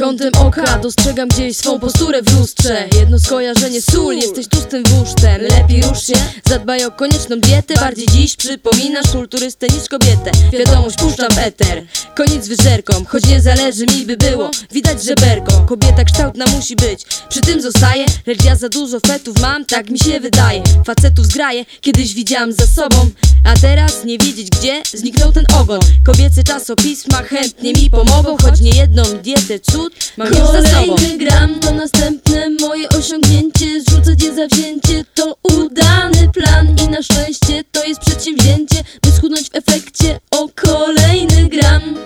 Kątem oka dostrzegam gdzieś swą posturę w lustrze. Jedno skojarzenie sól, jesteś tłustym wusztem Lepiej rusz się, zadbaj o konieczną dietę. Bardziej dziś przypominasz kulturystę niż kobietę. Wiadomość puszczam eter, koniec wyżerką Choć nie zależy mi by było, widać żeberko Kobieta kształtna musi być, przy tym zostaje Lecz ja za dużo fetów mam, tak mi się wydaje. Facetów zgraje, kiedyś widziałam za sobą. A teraz nie wiedzieć gdzie, zniknął ten ogon. Kobiece czasopisma chętnie mi pomogą Choć nie jedną dietę cud mam już za sobą. Kolejny gram to następne moje osiągnięcie. Zrzucać je zawzięcie to udany plan I na szczęście to jest przedsięwzięcie By schudnąć w efekcie. O kolejny gram.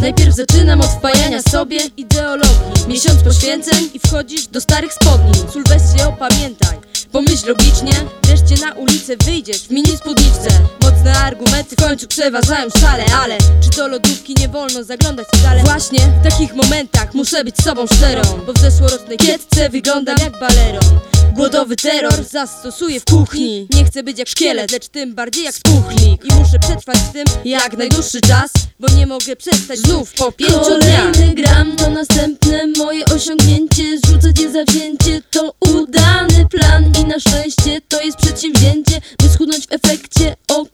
Najpierw zaczynam od wpajania sobie ideologii. Miesiąc poświęceń i wchodzisz do starych spodni. Sylwestrze opamiętaj, pomyśl logicznie Wreszcie na ulicę wyjdziesz w mini spódniczce. Mocne argumenty w końcu przeważają szale Ale czy do lodówki nie wolno zaglądać wcale Właśnie w takich momentach muszę być sobą szczerą Bo w zeszłorocznej kietce wyglądam jak baleron Głodowy terror zastosuję w kuchni. Nie chcę być jak szkielet, lecz tym bardziej jak spuchlik I muszę przetrwać w tym jak najdłuższy czas Bo nie mogę przestać znów po pięciu dniach. Kolejny gram to następne moje osiągnięcie. Zrzucać je zawzięcie to udany plan. I na szczęście to jest przedsięwzięcie By schudnąć w efekcie o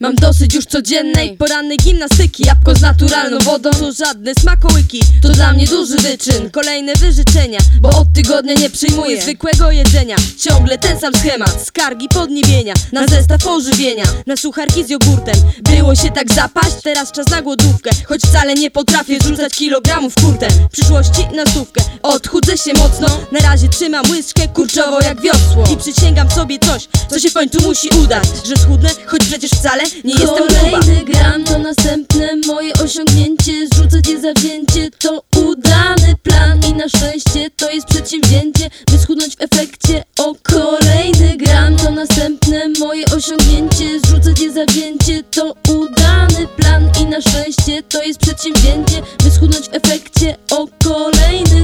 Mam dosyć już codziennej porannej gimnastyki Jabłko z naturalną wodą to żadne smakołyki. To dla mnie duży wyczyn, kolejne wyżyczenia Bo od tygodnia nie przyjmuję zwykłego jedzenia. Ciągle ten sam schemat, skargi podniebienia Na zestaw pożywienia, na sucharki z jogurtem. Było się tak zapaść, teraz czas na głodówkę. Choć wcale nie potrafię zrzucać kilogramów kurtem W przyszłości na stówkę, odchudzę się mocno. Na razie trzymam łyżkę kurczowo jak wiosło. I przysięgam sobie coś, co się w końcu musi udać. Że schudnę, choć przecież wcale nie jestem Kolejny gram to następne moje osiągnięcie. Zrzucać je zawzięcie to udany plan. I na szczęście to jest przedsięwzięcie By schudnąć w efekcie. O kolejny gram To następne moje osiągnięcie. Zrzucać je zawzięcie to udany plan. I na szczęście to jest przedsięwzięcie By schudnąć w efekcie. O kolejny